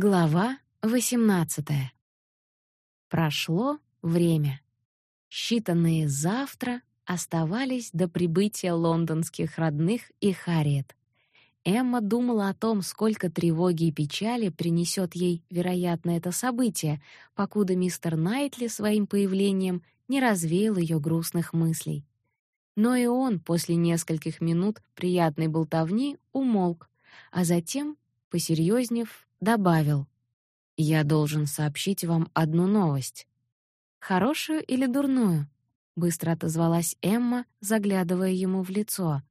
Глава 18. Прошло время. Считанные завтра оставались до прибытия лондонских родных и Харриет. Эмма думала о том, сколько тревоги и печали принесет ей, вероятно, это событие, покуда мистер Найтли своим появлением не развеял ее грустных мыслей. Но и он после нескольких минут приятной болтовни умолк, а затем, посерьезнев, добавил: "Я должен сообщить вам одну новость. Хорошую или дурную?" быстро отозвалась Эмма, заглядывая ему в лицо.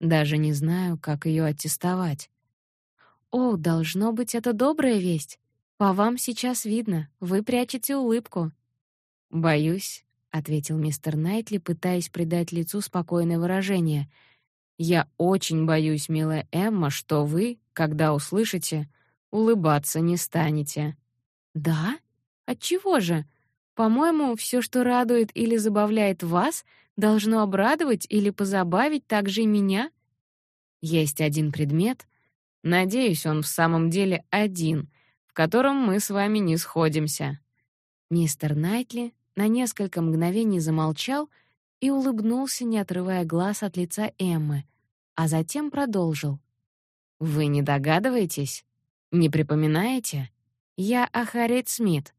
Даже не знаю, как ее аттестовать. О, должно быть, это добрая весть. По вам сейчас видно, вы прячете улыбку. Боюсь, ответил мистер Найтли, пытаясь придать лицу спокойное выражение. Я очень боюсь, милая Эмма, что вы, когда услышите, улыбаться не станете. Да? От чего же? По-моему, все, что радует или забавляет вас, должно обрадовать или позабавить также и меня. Есть один предмет, надеюсь, он в самом деле один, в котором мы с вами не сходимся. Мистер Найтли на несколько мгновений замолчал и улыбнулся, не отрывая глаз от лица Эммы, а затем продолжил: "Вы не догадываетесь? Не припоминаете? Я Ахарет Смит.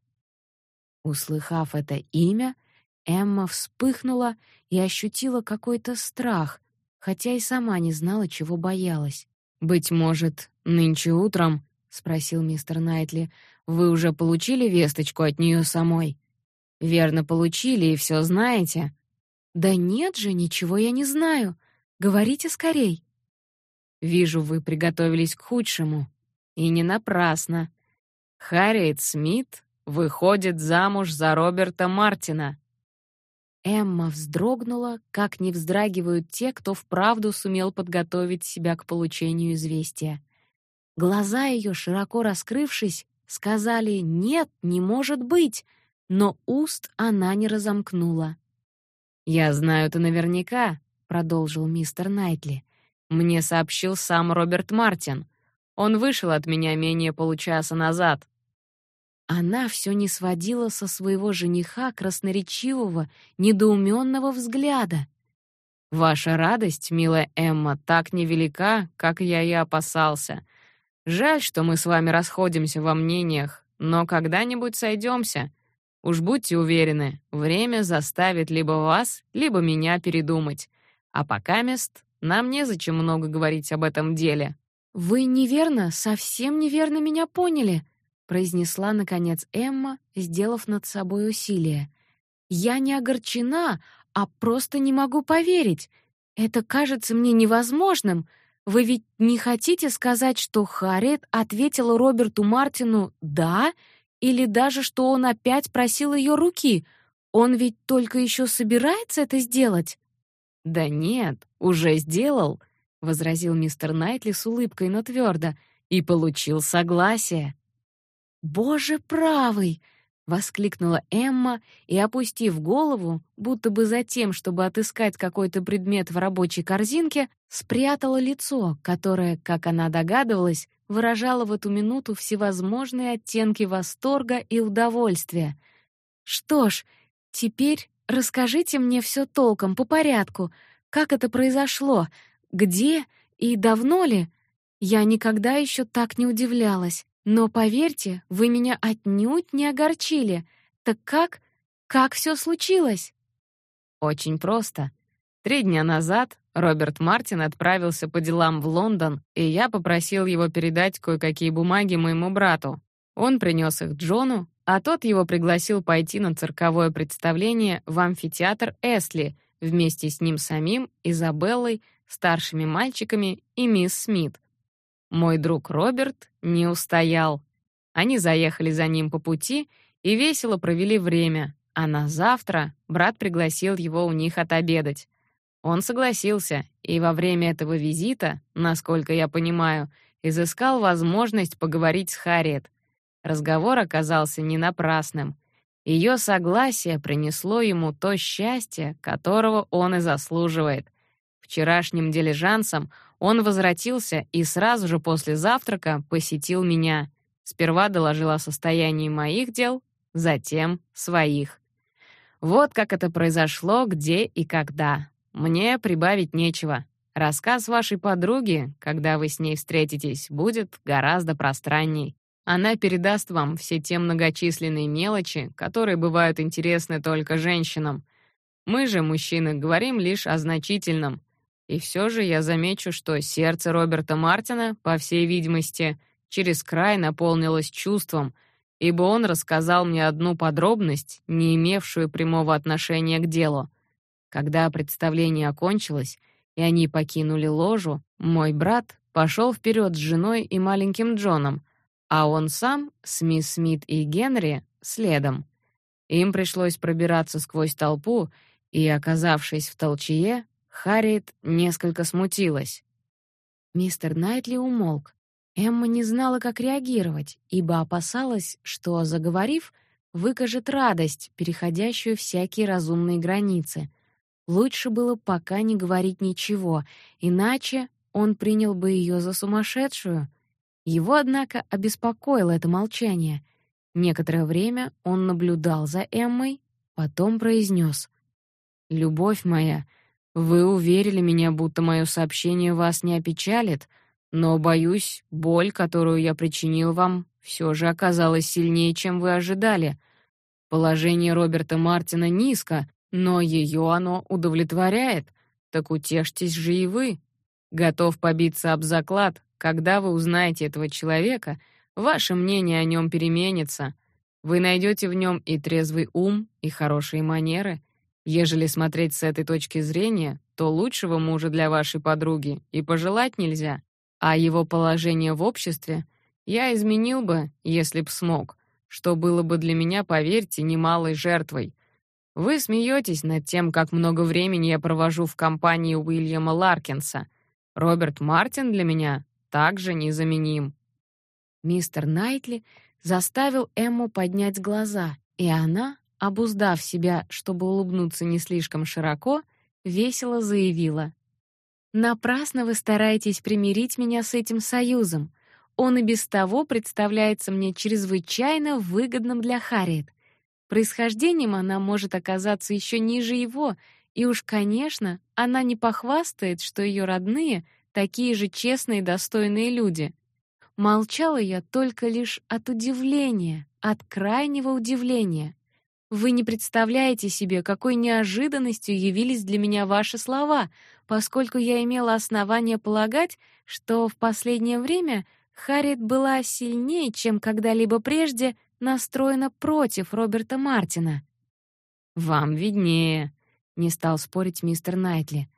Услыхав это имя, Эмма вспыхнула и ощутила какой-то страх, хотя и сама не знала, чего боялась. Быть может, нынче утром, спросил мистер Найтли, вы уже получили весточку от нее самой? Верно получили и все знаете? Да нет же, ничего я не знаю. Говорите скорей. Вижу, вы приготовились к худшему. И не напрасно. Харриет Смит выходит замуж за Роберта Мартина. Эмма вздрогнула, как не вздрагивают те, кто вправду сумел подготовить себя к получению известия. Глаза ее, широко раскрывшись, сказали «нет, не может быть», но уст она не разомкнула. «Я знаю это наверняка», — продолжил мистер Найтли. «Мне сообщил сам Роберт Мартин. Он вышел от меня менее получаса назад. Она все не сводила со своего жениха красноречивого, недоуменного взгляда. Ваша радость, милая Эмма, так невелика, как я и опасался. Жаль, что мы с вами расходимся во мнениях, но когда-нибудь сойдемся. Уж будьте уверены, время заставит либо вас, либо меня передумать. А пока мест нам незачем много говорить об этом деле. «Вы неверно, совсем неверно меня поняли», — произнесла, наконец, Эмма, сделав над собой усилие. «Я не огорчена, а просто не могу поверить. Это кажется мне невозможным. Вы ведь не хотите сказать, что Харриет ответила Роберту Мартину «да», или даже, что он опять просил ее руки? Он ведь только еще собирается это сделать?» «Да нет, уже сделал», возразил мистер Найтли с улыбкой, но твердо, и получил согласие. Боже правый, воскликнула Эмма и, опустив голову, будто бы за тем, чтобы отыскать какой-то предмет в рабочей корзинке, спрятала лицо, которое, как она догадывалась, выражало в эту минуту всевозможные оттенки восторга и удовольствия. Что ж, теперь расскажите мне все толком по порядку. Как это произошло? Где и давно ли? Я никогда еще так не удивлялась. Но поверьте, вы меня отнюдь не огорчили. Так как? Как все случилось? Очень просто. Три дня назад Роберт Мартин отправился по делам в Лондон, и я попросил его передать кое-какие бумаги моему брату. Он принес их Джону, а тот его пригласил пойти на цирковое представление в амфитеатр Эсли вместе с ним самим, Изабеллой, старшими мальчиками и мисс Смит. Мой друг Роберт не устоял. Они заехали за ним по пути и весело провели время, а на завтра брат пригласил его у них отобедать. Он согласился, и во время этого визита, насколько я понимаю, изыскал возможность поговорить с Харриет. Разговор оказался не напрасным. Ее согласие принесло ему то счастье, которого он и заслуживает — Вчерашним дилижансом он возвратился и сразу же после завтрака посетил меня. Сперва доложил о состоянии моих дел, затем своих. Вот как это произошло, где и когда. Мне прибавить нечего. Рассказ вашей подруги, когда вы с ней встретитесь, будет гораздо пространней. Она передаст вам все те многочисленные мелочи, которые бывают интересны только женщинам. Мы же, мужчины, говорим лишь о значительном. И все же я замечу, что сердце Роберта Мартина, по всей видимости, через край наполнилось чувством, ибо он рассказал мне одну подробность, не имевшую прямого отношения к делу. Когда представление окончилось, и они покинули ложу, мой брат пошел вперед с женой и маленьким Джоном, а он сам с мисс Смит и Генри следом. Им пришлось пробираться сквозь толпу, и, оказавшись в толчее, Харриет несколько смутилась. Мистер Найтли умолк. Эмма не знала, как реагировать, ибо опасалась, что, заговорив, выкажет радость, переходящую всякие разумные границы. Лучше было пока не говорить ничего, иначе он принял бы ее за сумасшедшую — его, однако, обеспокоило это молчание. Некоторое время он наблюдал за Эммой, потом произнес: "Любовь моя, вы уверили меня, будто мое сообщение вас не опечалит, но боюсь, боль, которую я причинил вам, все же оказалась сильнее, чем вы ожидали. Положение Роберта Мартина низко, но ее оно удовлетворяет. Так утешьтесь же и вы. Готов побиться об заклад, когда вы узнаете этого человека, ваше мнение о нем переменится. Вы найдете в нем и трезвый ум, и хорошие манеры. Ежели смотреть с этой точки зрения, то лучшего мужа для вашей подруги и пожелать нельзя. А его положение в обществе я изменил бы, если б смог, что было бы для меня, поверьте, немалой жертвой. Вы смеетесь над тем, как много времени я провожу в компании Уильяма Ларкинса. Роберт Мартин для меня также незаменим. Мистер Найтли заставил Эмму поднять глаза, и она, обуздав себя, чтобы улыбнуться не слишком широко, весело заявила: "Напрасно вы стараетесь примирить меня с этим союзом. Он и без того представляется мне чрезвычайно выгодным для Харриет. Происхождением она может оказаться еще ниже его, и уж, конечно, она не похвастает, что ее родные такие же честные и достойные люди. Молчала я только лишь от удивления, от крайнего удивления. Вы не представляете себе, какой неожиданностью явились для меня ваши слова, поскольку я имела основание полагать, что в последнее время Харриет была сильнее, чем когда-либо прежде, настроена против Роберта Мартина. Вам виднее, не стал спорить мистер Найтли.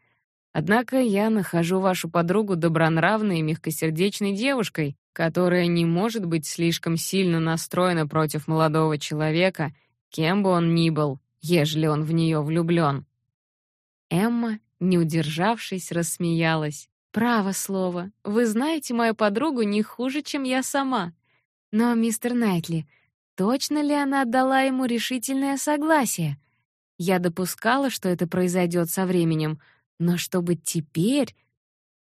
Однако я нахожу вашу подругу добронравной и мягкосердечной девушкой, которая не может быть слишком сильно настроена против молодого человека, кем бы он ни был, ежели он в нее влюблен. Эмма, не удержавшись, рассмеялась. Право слово, вы знаете мою подругу не хуже, чем я сама. Но, мистер Найтли, точно ли она отдала ему решительное согласие? Я допускала, что это произойдет со временем, но чтобы теперь...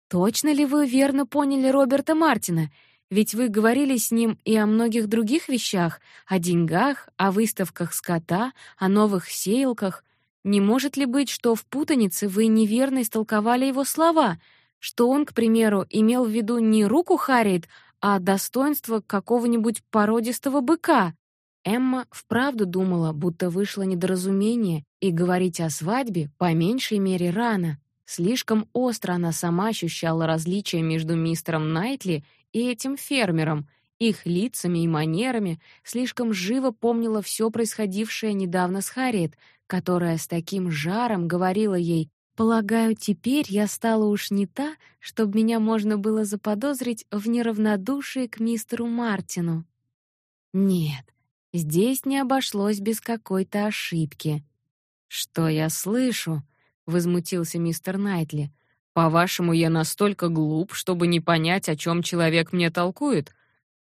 Точно ли вы верно поняли Роберта Мартина? Ведь вы говорили с ним и о многих других вещах, о деньгах, о выставках скота, о новых сеялках. Не может ли быть, что в путанице вы неверно истолковали его слова, что он, к примеру, имел в виду не руку Харриет, а достоинство какого-нибудь породистого быка? Эмма вправду думала, будто вышло недоразумение, и говорить о свадьбе по меньшей мере рано. Слишком остро она сама ощущала различия между мистером Найтли и этим фермером, их лицами и манерами, слишком живо помнила все происходившее недавно с Харриет, которая с таким жаром говорила ей «Полагаю, теперь я стала уж не та, чтобы меня можно было заподозрить в неравнодушии к мистеру Мартину». Нет, здесь не обошлось без какой-то ошибки. «Что я слышу?» возмутился мистер Найтли. По-вашему, я настолько глуп, чтобы не понять, о чем человек мне толкует?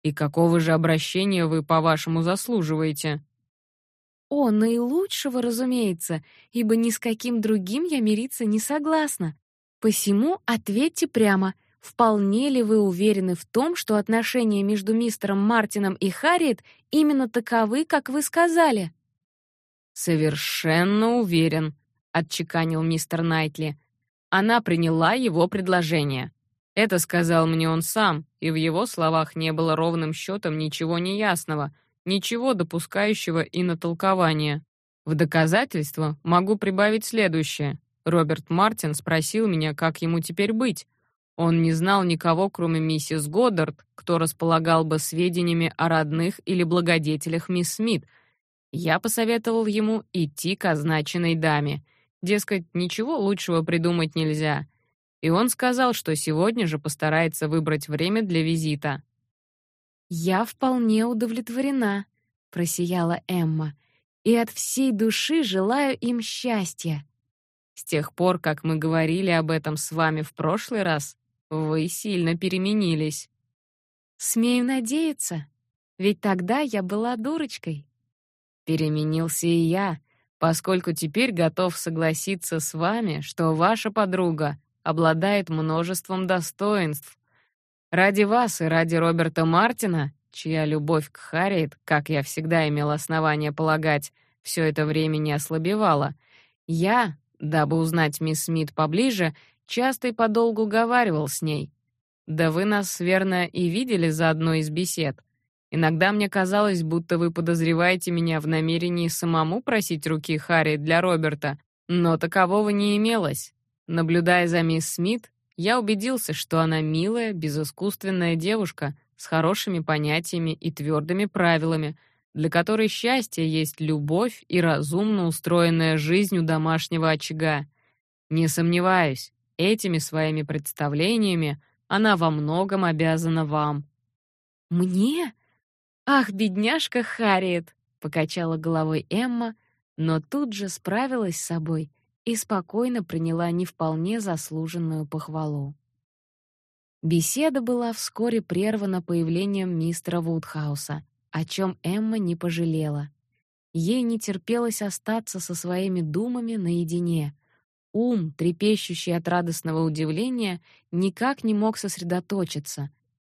И какого же обращения вы, по-вашему, заслуживаете? О, наилучшего, разумеется, ибо ни с каким другим я мириться не согласна. Посему ответьте прямо, вполне ли вы уверены в том, что отношения между мистером Мартином и Харриет именно таковы, как вы сказали? Совершенно уверен, отчеканил мистер Найтли. Она приняла его предложение. Это сказал мне он сам, и в его словах не было ровным счетом ничего неясного, ничего допускающего и на толкование. В доказательство могу прибавить следующее. Роберт Мартин спросил меня, как ему теперь быть. Он не знал никого, кроме миссис Годдард, кто располагал бы сведениями о родных или благодетелях мисс Смит. Я посоветовал ему идти к означенной даме. Дескать, ничего лучшего придумать нельзя. И он сказал, что сегодня же постарается выбрать время для визита. «Я вполне удовлетворена», — просияла Эмма, «и от всей души желаю им счастья». С тех пор, как мы говорили об этом с вами в прошлый раз, вы сильно переменились. Смею надеяться, ведь тогда я была дурочкой. Переменился и я, поскольку теперь готов согласиться с вами, что ваша подруга обладает множеством достоинств. Ради вас и ради Роберта Мартина, чья любовь к Харриет, как я всегда имел основания полагать, все это время не ослабевала, я, дабы узнать мисс Смит поближе, часто и подолгу говаривал с ней. Да вы нас, верно, и видели за одной из бесед. Иногда мне казалось, будто вы подозреваете меня в намерении самому просить руки Харри для Роберта, но такового не имелось. Наблюдая за мисс Смит, я убедился, что она милая, безыскусственная девушка с хорошими понятиями и твердыми правилами, для которой счастье есть любовь и разумно устроенная жизнь у домашнего очага. Не сомневаюсь, этими своими представлениями она во многом обязана вам. Мне? Ах, бедняжка Харриет, покачала головой Эмма, но тут же справилась с собой и спокойно приняла не вполне заслуженную похвалу. Беседа была вскоре прервана появлением мистера Вудхауса, о чем Эмма не пожалела. Ей не терпелось остаться со своими думами наедине. Ум, трепещущий от радостного удивления, никак не мог сосредоточиться.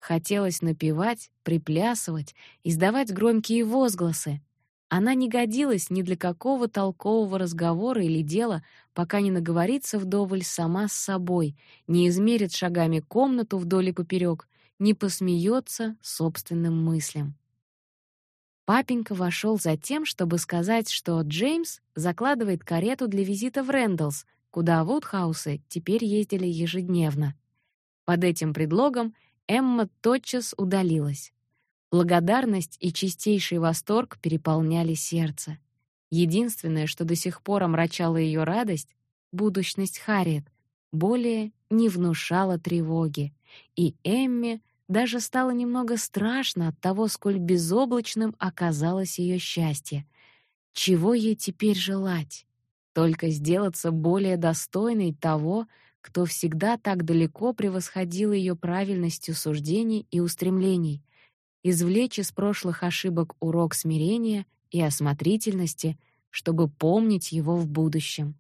Хотелось напевать, приплясывать, издавать громкие возгласы. Она не годилась ни для какого толкового разговора или дела, пока не наговорится вдоволь сама с собой, не измерит шагами комнату вдоль и поперек, не посмеется собственным мыслям. Папенька вошел за тем, чтобы сказать, что Джеймс закладывает карету для визита в Рэндаллс, куда Вудхаусы теперь ездили ежедневно. Под этим предлогом Эмма тотчас удалилась. Благодарность и чистейший восторг переполняли сердце. Единственное, что до сих пор омрачало ее радость, будущность Харриет, более не внушала тревоги, и Эмме даже стало немного страшно от того, сколь безоблачным оказалось ее счастье. Чего ей теперь желать? Только сделаться более достойной того, кто всегда так далеко превосходил ее правильностью суждений и устремлений, извлечь из прошлых ошибок урок смирения и осмотрительности, чтобы помнить его в будущем.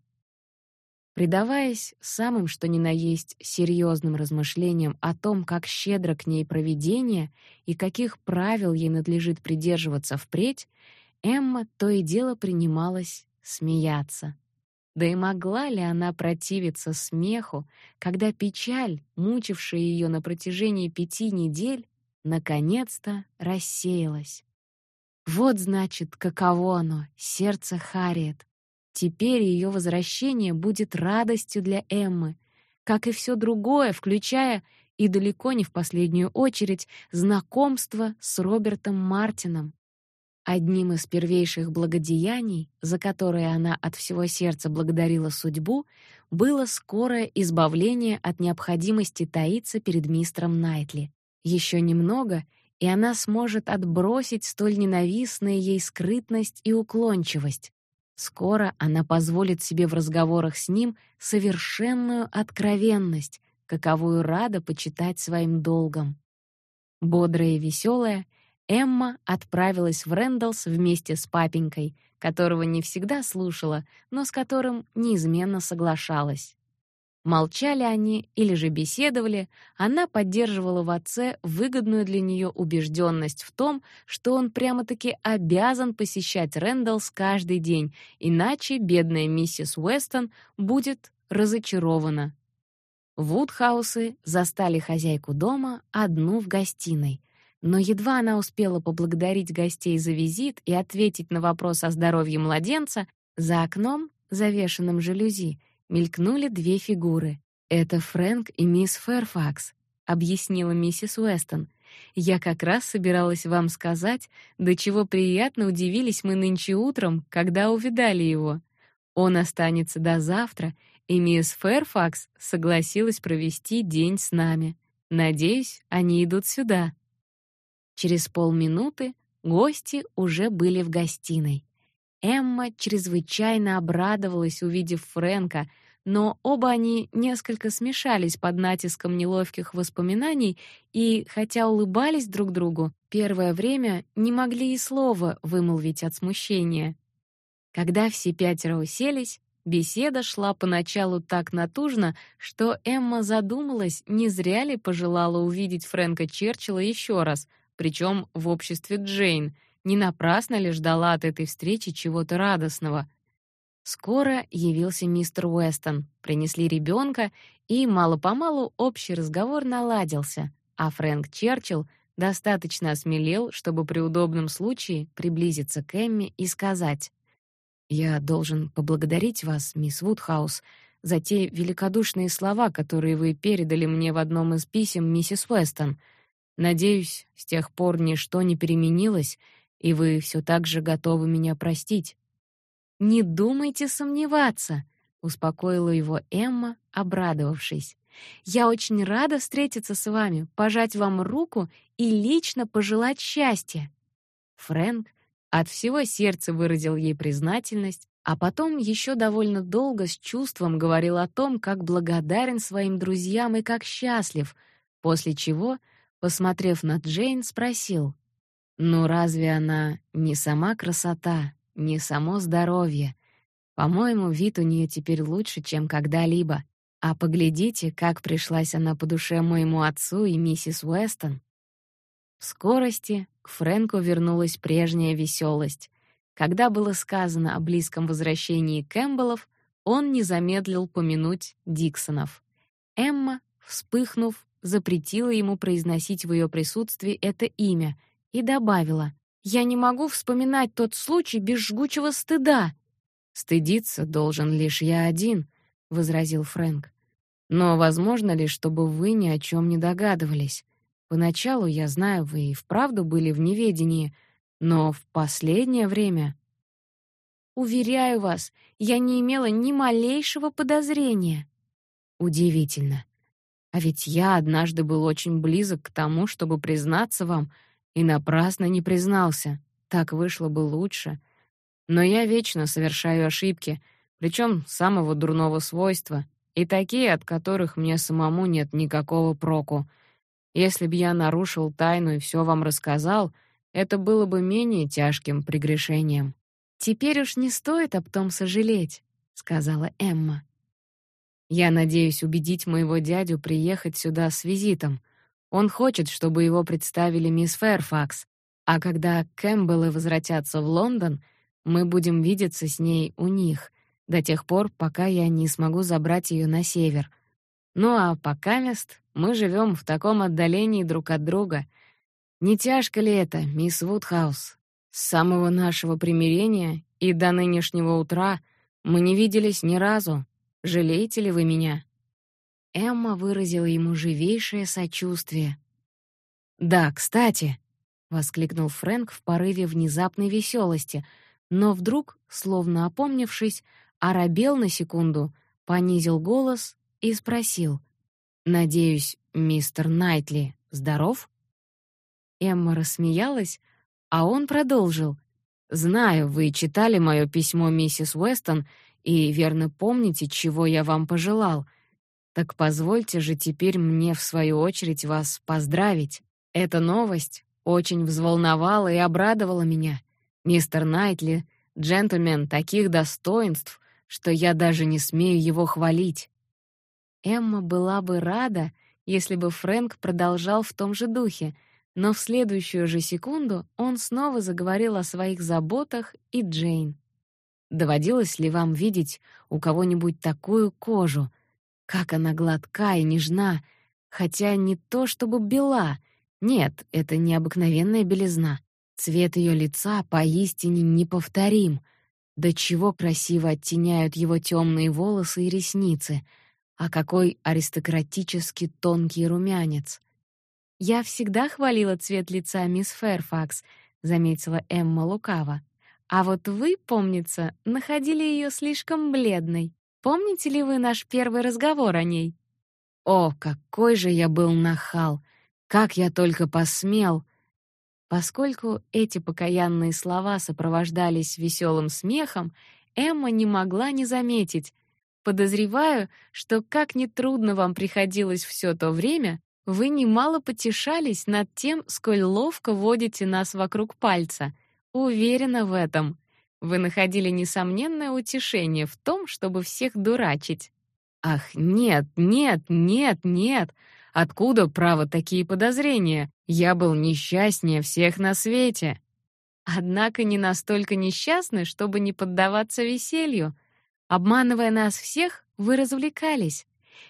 Предаваясь самым что ни на есть серьезным размышлениям о том, как щедро к ней провидение и каких правил ей надлежит придерживаться впредь, Эмма то и дело принималась смеяться. Да и могла ли она противиться смеху, когда печаль, мучившая ее на протяжении пяти недель, наконец-то рассеялась. Вот значит, каково оно, сердце Харриет. Теперь ее возвращение будет радостью для Эммы, как и все другое, включая и далеко не в последнюю очередь знакомство с Робертом Мартином. Одним из первейших благодеяний, за которые она от всего сердца благодарила судьбу, было скорое избавление от необходимости таиться перед мистером Найтли. Еще немного, и она сможет отбросить столь ненавистные ей скрытность и уклончивость. Скоро она позволит себе в разговорах с ним совершенную откровенность, каковую рада почитать своим долгом. Бодрая и веселая, Эмма отправилась в Рэндаллс вместе с папенькой, которого не всегда слушала, но с которым неизменно соглашалась. Молчали они или же беседовали, она поддерживала в отце выгодную для нее убежденность в том, что он прямо-таки обязан посещать Рэндаллс каждый день, иначе бедная миссис Уэстон будет разочарована. Вудхаусы застали хозяйку дома одну в гостиной. Но едва она успела поблагодарить гостей за визит и ответить на вопрос о здоровье младенца, за окном, завешенным жалюзи, мелькнули две фигуры. «Это Фрэнк и мисс Фэрфакс», — объяснила миссис Уэстон. «Я как раз собиралась вам сказать, до чего приятно удивились мы нынче утром, когда увидали его. Он останется до завтра, и мисс Фэрфакс согласилась провести день с нами. Надеюсь, они идут сюда». Через полминуты гости уже были в гостиной. Эмма чрезвычайно обрадовалась, увидев Фрэнка, но оба они несколько смешались под натиском неловких воспоминаний и, хотя улыбались друг другу, первое время не могли и слова вымолвить от смущения. Когда все пятеро уселись, беседа шла поначалу так натужно, что Эмма задумалась, не зря ли пожелала увидеть Фрэнка Черчилля еще раз, причем в обществе Джейн, не напрасно ли ждала от этой встречи чего-то радостного — Скоро явился мистер Уэстон, принесли ребенка, и мало-помалу общий разговор наладился, а Фрэнк Черчилл достаточно осмелел, чтобы при удобном случае приблизиться к Эмми и сказать: "Я должен поблагодарить вас, мисс Вудхаус, за те великодушные слова, которые вы передали мне в одном из писем миссис Уэстон. Надеюсь, с тех пор ничто не переменилось, и вы все так же готовы меня простить. Не думайте сомневаться, успокоила его Эмма, обрадовавшись. Я очень рада встретиться с вами, пожать вам руку и лично пожелать счастья. Фрэнк от всего сердца выразил ей признательность, а потом еще довольно долго с чувством говорил о том, как благодарен своим друзьям и как счастлив, после чего, посмотрев на Джейн, спросил: "Ну разве она не сама красота?" не само здоровье. По-моему, вид у нее теперь лучше, чем когда-либо. А поглядите, как пришлась она по душе моему отцу и миссис Уэстон. В скорости к Фрэнку вернулась прежняя веселость. Когда было сказано о близком возвращении Кэмпбеллов, он не замедлил помянуть Диксонов. Эмма, вспыхнув, запретила ему произносить в ее присутствии это имя и добавила: я не могу вспоминать тот случай без жгучего стыда. Стыдиться должен лишь я один, возразил Фрэнк. Но возможно ли, чтобы вы ни о чем не догадывались? Поначалу, я знаю, вы и вправду были в неведении, но в последнее время Уверяю вас, я не имела ни малейшего подозрения. Удивительно. А ведь я однажды был очень близок к тому, чтобы признаться вам, и напрасно не признался. Так вышло бы лучше. Но я вечно совершаю ошибки, причем самого дурного свойства, и такие, от которых мне самому нет никакого проку. Если б я нарушил тайну и все вам рассказал, это было бы менее тяжким прегрешением. Теперь уж не стоит об том сожалеть, сказала Эмма. Я надеюсь убедить моего дядю приехать сюда с визитом. Он хочет, чтобы его представили мисс Фэрфакс, а когда Кэмпбеллы возвратятся в Лондон, мы будем видеться с ней у них до тех пор, пока я не смогу забрать ее на север. Ну а пока мест мы живем в таком отдалении друг от друга. Не тяжко ли это, мисс Вудхаус? С самого нашего примирения и до нынешнего утра мы не виделись ни разу. Жалеете ли вы меня? Эмма выразила ему живейшее сочувствие. "Да, кстати", воскликнул Фрэнк в порыве внезапной веселости, но вдруг, словно опомнившись, оробел на секунду, понизил голос и спросил: "Надеюсь, мистер Найтли здоров?" Эмма рассмеялась, а он продолжил: "Знаю, вы читали мое письмо миссис Уэстон и верно помните, чего я вам пожелал. Так позвольте же теперь мне в свою очередь вас поздравить. Эта новость очень взволновала и обрадовала меня. Мистер Найтли — джентльмен таких достоинств, что я даже не смею его хвалить. Эмма была бы рада, если бы Фрэнк продолжал в том же духе, но в следующую же секунду он снова заговорил о своих заботах и Джейн. Доводилось ли вам видеть у кого-нибудь такую кожу? Как она гладка и нежна, хотя не то чтобы бела. Нет, это необыкновенная белизна. Цвет ее лица поистине неповторим. До чего красиво оттеняют его темные волосы и ресницы. А какой аристократически тонкий румянец. Я всегда хвалила цвет лица мисс Фэрфакс, заметила Эмма лукаво. А вот вы, помнится, находили ее слишком бледной. Помните ли вы наш первый разговор о ней? О, какой же я был нахал! Как я только посмел! Поскольку эти покаянные слова сопровождались веселым смехом, Эмма не могла не заметить. Подозреваю, что как ни трудно вам приходилось все то время, вы немало потешались над тем, сколь ловко водите нас вокруг пальца. Уверена в этом. Вы находили несомненное утешение в том, чтобы всех дурачить. Ах, нет, нет, нет, нет. Откуда право такие подозрения? Я был несчастнее всех на свете. Однако не настолько несчастны, чтобы не поддаваться веселью. Обманывая нас всех, вы развлекались.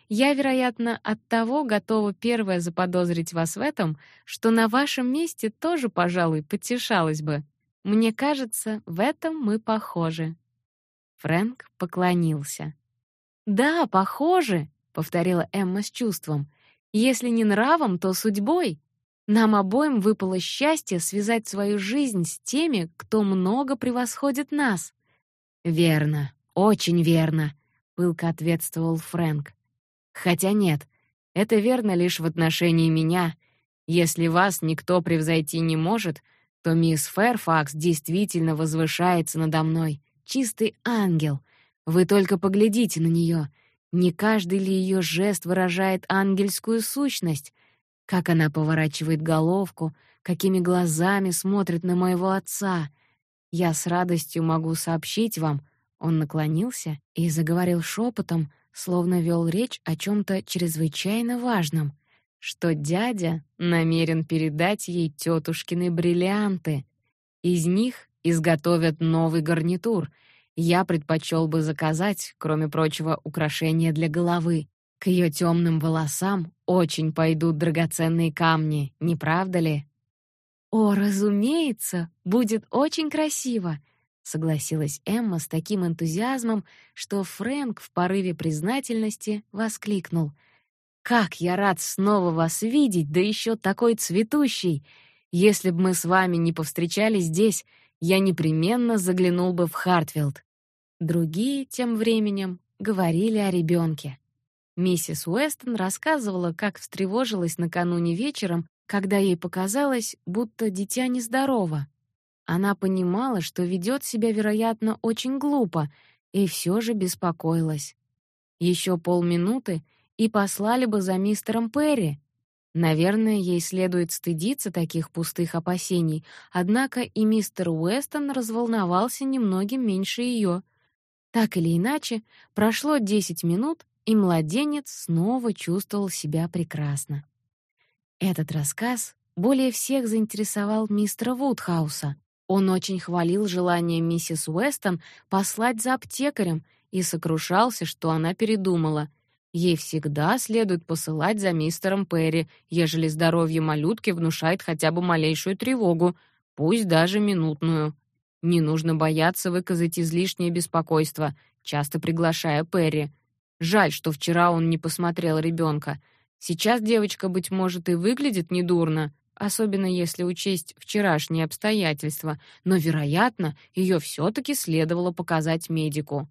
Я, вероятно, от того готова первая заподозрить вас в этом, что на вашем месте тоже, пожалуй, потешалась бы. Мне кажется, в этом мы похожи. Фрэнк поклонился. Да, похожи, повторила Эмма с чувством. Если не нравом, то судьбой. Нам обоим выпало счастье связать свою жизнь с теми, кто много превосходит нас. Верно, очень верно, пылко ответствовал Фрэнк. Хотя нет, это верно лишь в отношении меня. Если вас никто превзойти не может, то мисс Фэрфакс действительно возвышается надо мной, чистый ангел. Вы только поглядите на нее. Не каждый ли ее жест выражает ангельскую сущность? Как она поворачивает головку, какими глазами смотрит на моего отца. Я с радостью могу сообщить вам. Он наклонился и заговорил шепотом, словно вел речь о чем то чрезвычайно важном что дядя намерен передать ей тетушкины бриллианты. Из них изготовят новый гарнитур. Я предпочел бы заказать, кроме прочего, украшения для головы. К ее темным волосам очень пойдут драгоценные камни, не правда ли? О, разумеется, будет очень красиво, согласилась Эмма с таким энтузиазмом, что Фрэнк в порыве признательности воскликнул: как я рад снова вас видеть, да еще такой цветущий. Если бы мы с вами не повстречались здесь, я непременно заглянул бы в Хартфилд. Другие тем временем говорили о ребенке. Миссис Уэстон рассказывала, как встревожилась накануне вечером, когда ей показалось, будто дитя нездорово. Она понимала, что ведет себя, вероятно, очень глупо, и все же беспокоилась. Еще полминуты, и послали бы за мистером Перри. Наверное, ей следует стыдиться таких пустых опасений, однако и мистер Уэстон разволновался немногим меньше ее. Так или иначе, прошло десять минут, и младенец снова чувствовал себя прекрасно. Этот рассказ более всех заинтересовал мистера Вудхауса. Он очень хвалил желание миссис Уэстон послать за аптекарем и сокрушался, что она передумала — Ей всегда следует посылать за мистером Перри, ежели здоровье малютки внушает хотя бы малейшую тревогу, пусть даже минутную. Не нужно бояться выказать излишнее беспокойство, часто приглашая Перри. Жаль, что вчера он не посмотрел ребенка. Сейчас девочка быть может и выглядит недурно, особенно если учесть вчерашние обстоятельства, но, вероятно, ее все таки следовало показать медику.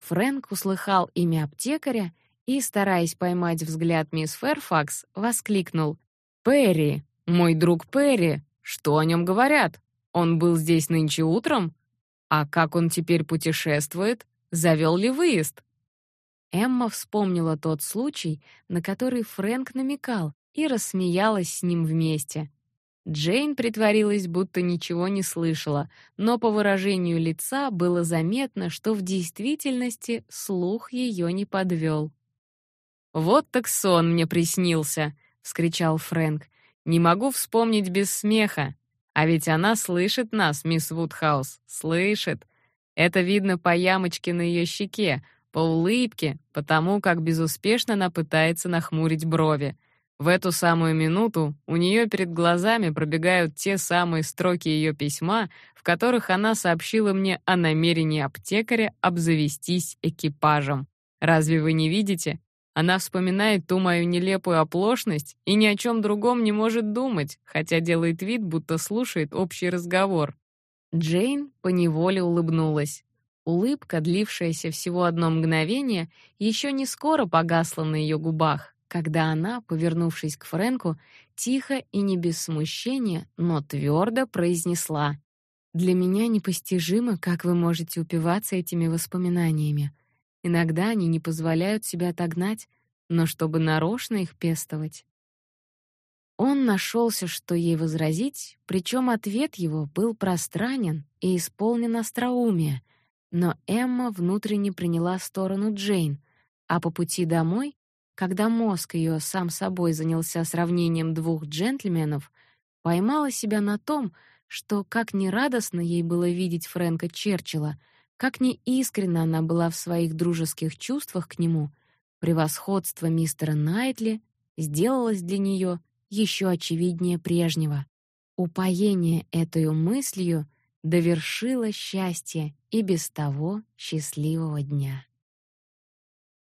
Фрэнк услыхал имя аптекаря и, стараясь поймать взгляд мисс Фэрфакс, воскликнул: "Перри, мой друг Перри, что о нем говорят? Он был здесь нынче утром? А как он теперь путешествует? Завел ли выезд?" Эмма вспомнила тот случай, на который Фрэнк намекал, и рассмеялась с ним вместе. Джейн притворилась, будто ничего не слышала, но по выражению лица было заметно, что в действительности слух ее не подвел. Вот так сон мне приснился, вскричал Фрэнк. Не могу вспомнить без смеха. А ведь она слышит нас, мисс Вудхаус, слышит. Это видно по ямочке на ее щеке, по улыбке, по тому, как безуспешно она пытается нахмурить брови. В эту самую минуту у нее перед глазами пробегают те самые строки ее письма, в которых она сообщила мне о намерении аптекаря обзавестись экипажем. Разве вы не видите? Она вспоминает ту мою нелепую оплошность и ни о чем другом не может думать, хотя делает вид, будто слушает общий разговор. Джейн поневоле улыбнулась. Улыбка, длившаяся всего одно мгновение, еще не скоро погасла на ее губах, когда она, повернувшись к Фрэнку, тихо и не без смущения, но твердо произнесла: "Для меня непостижимо, как вы можете упиваться этими воспоминаниями. Иногда они не позволяют себя отогнать, но чтобы нарочно их пестовать. Он нашелся, что ей возразить, причем ответ его был пространен и исполнен остроумия, но Эмма внутренне приняла сторону Джейн, а по пути домой, когда мозг ее сам собой занялся сравнением двух джентльменов, поймала себя на том, что как не радостно ей было видеть Фрэнка Черчилля, как не искренна она была в своих дружеских чувствах к нему, превосходство мистера Найтли сделалось для нее еще очевиднее прежнего. Упоение этой мыслью довершило счастье и без того счастливого дня.